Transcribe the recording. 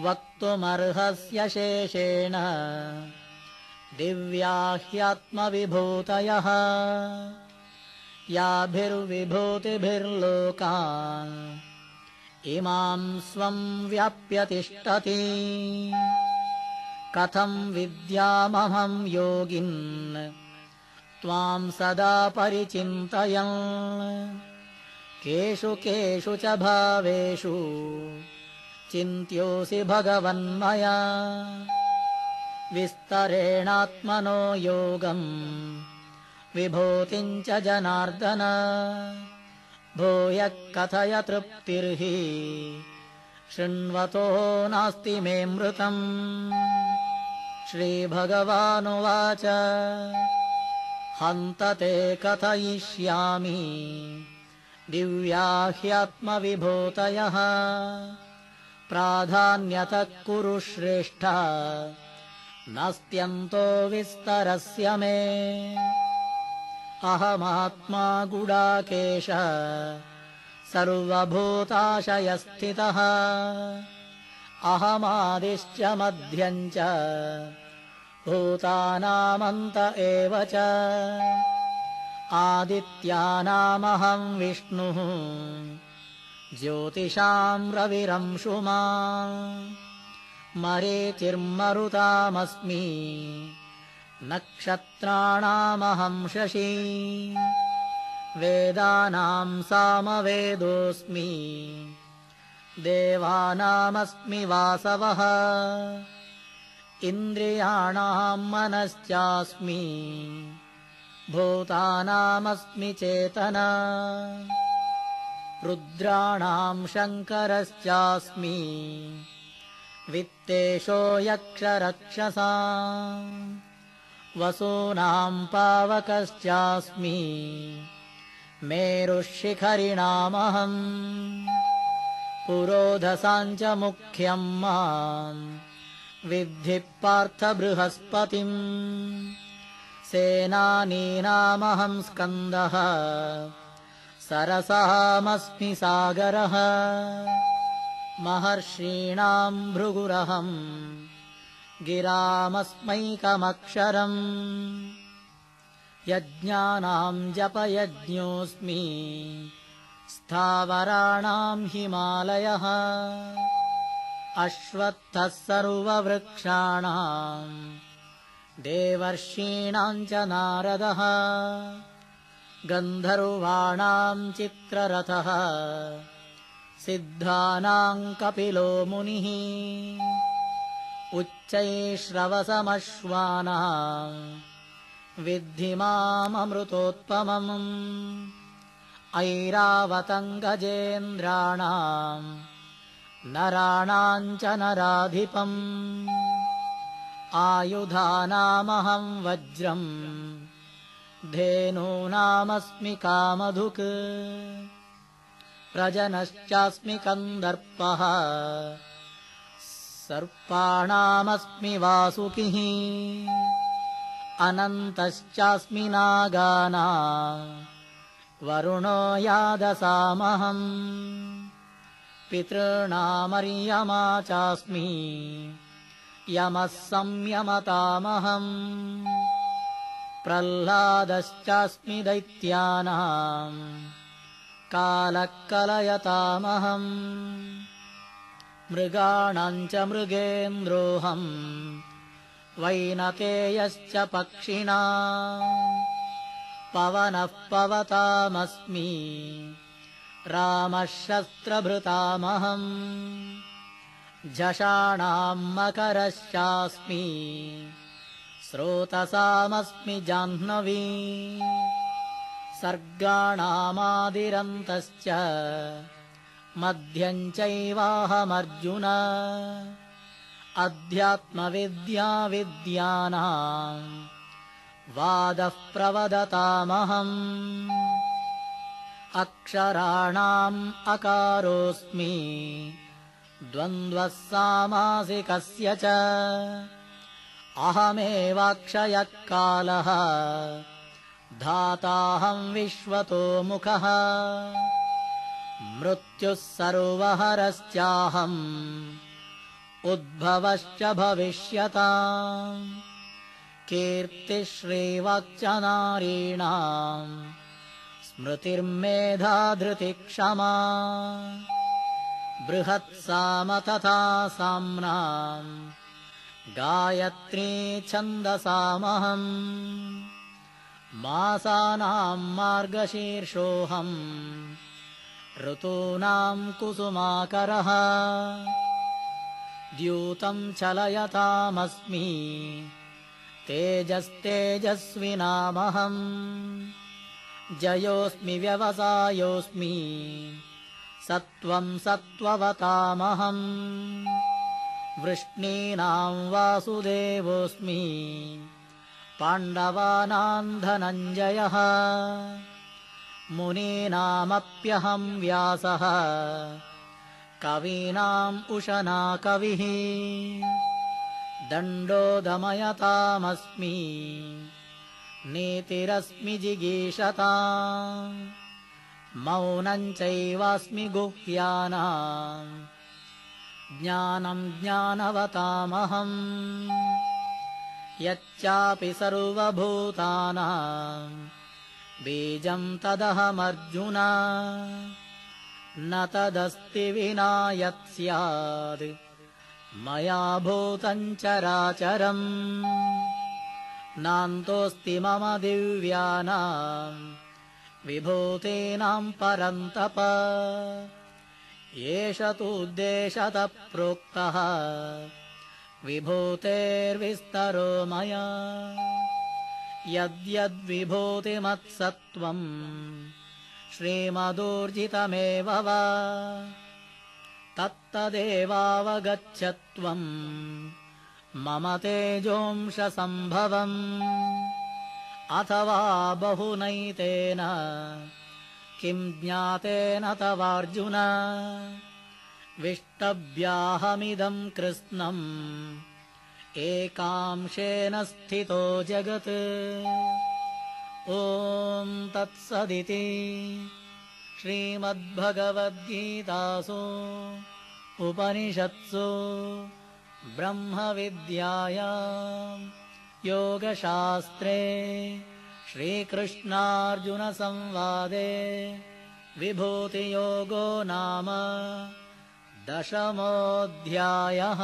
वक्तुमर्हस्य शेषेण। दिव्या ह्यात्मविभूतयः याभिर्विभूतिभिर्लोकान् इमाम् स्वम् व्याप्य तिष्ठति कथम् विद्यामहम् योगिन्। त्वाम् सदा परिचिन्तयन्। केषु केषु च भावेषु चिन्त्योऽसि भगवन्मया। विस्तरेणात्मनो योगम् विभूतिम् च जनार्दन। भूयः कथय तृप्तिर्हि शृण्वतो नास्ति मे मृतम्। श्रीभगवानुवाच हन्त ते कथयिष्यामि दिव्या ह्यात्मविभूतयः प्राधान्यतः कुरु श्रेष्ठ नास्त्यन्तो विस्तरस्य मे। अहमात्मा गुडाकेश। सर्वभूताशयस्थितः। अहमादिश्च मध्यम् च। भूतानामन्त एव च। आदित्यानामहम् विष्णुः ज्योतिषाम् रविरंशुमा मरेतिर्मरुतामस्मि। नक्षत्राणामहम् शशी। वेदानाम् सामवेदोऽस्मि। देवानामस्मि वासवः। इन्द्रियाणाम् मनश्चास्मि। भूतानामस्मि चेतना रुद्राणाम् शङ्करश्चास्मि। वित्तेषो यक्षरक्षसा। वसूनाम् पावकश्चास्मि। मेरुशिखरिणामहम्। पुरोधसाम् च मुख्यम् माम्। विद्धि पार्थ बृहस्पतिम् सेनानीनामहम् स्कन्दः सरसामस्मि सागरः। महर्षीणाम् भृगुरहम् गिरामस्मैकमक्षरम् यज्ञानाम् जपयज्ञोऽस्मि स्थावराणाम् हिमालयः। अश्वत्थः सर्ववृक्षाणाम् देवर्षीणाम् च नारदः गन्धर्वाणाम् चित्ररथः। सिद्धानाम् कपिलो मुनिः। उच्चैश्रवसमश्वाना विद्धि माममृतोत्तमम्। ऐरावतम् नराणाम् च नराधिपम्। आयुधानामहम् वज्रम् धेनूनामस्मि कामधुक्। प्रजनश्चास्मि कन्दर्पः। सर्पाणामस्मि वासुकिः। अनन्तश्चास्मि नागाना। वरुणो यादसामहम्। पितॄणामर्यमा चास्मि। यमः संयमतामहम् प्रह्लादश्चास्मि दैत्यानाम्। कालः कलयतामहम् च मृगेन्द्रोऽहम्। वैनतेयश्च पक्षिणा पवनः पवतामस्मि। रामः शस्त्रभृतामहम् झषाणाम् मकरश्चास्मि स्रोतसामस्मि जाह्नवी। सर्गाणामादिरन्तश्च मध्यम् चैवाहमर्जुन अध्यात्मविद्या विद्यानाम् वादः प्रवदतामहम् अक्षराणाम् अकारोऽस्मि द्वन्द्वः सामासिकस्य च अहमेवाक्षयः कालः मुखः। मृत्युः सर्वहरश्चाहम् उद्भवश्च भविष्यता कीर्तिश्रीवाक्च नारीणाम् स्मृतिर्मेधा धृतिक्षमा बृहत्साम तथा साम्नाम् गायत्री छन्दसामहम्। मासानाम् मार्गशीर्षोऽहम्। ऋतूनाम् कुसुमाकरः। द्यूतम् चलयतामस्मि। तेजस्तेजस्विनामहम् जयोऽस्मि व्यवसायोऽस्मि। सत्त्वम् सत्त्ववतामहम् वृष्णीनाम् वासुदेवोऽस्मि पाण्डवानाम् धनञ्जयः मुनीनामप्यहम् व्यासः कवीनाम् उशना कविः दण्डो दमयतामस्मि नीतिरस्मि जिगीषता मौनम् चैवास्मि गुह्यानाम् ज्ञानम् ज्ञानवतामहम्। यच्चापि सर्वभूतानाम्। बीजम् तदहमर्जुन। न तदस्ति विना यत् स्यात् मया भूतम् चराचरम्। नान्तोऽस्ति मम दिव्यानाम्। विभूतीनाम् परन्तप एष तूद्देशतः प्रोक्तः विभूतेर्विस्तरो मया। यद्यद्विभूतिमत्सत्त्वम् श्रीमदूर्जितमेव वा। तत्तदेवावगच्छत्वम् मम तेजोंशसम्भवम्। अथवा बहुनैतेन किम् ज्ञातेन तवार्जुन? विष्टव्याहमिदम् कृत्स्नम् एकांशेन स्थितो जगत्। ॐ तत्सदिति श्रीमद्भगवद्गीतासु उपनिषत्सु ब्रह्मविद्याया योगशास्त्रे श्रीकृष्णार्जुनसंवादे विभूतियोगो नाम दशमोऽध्यायः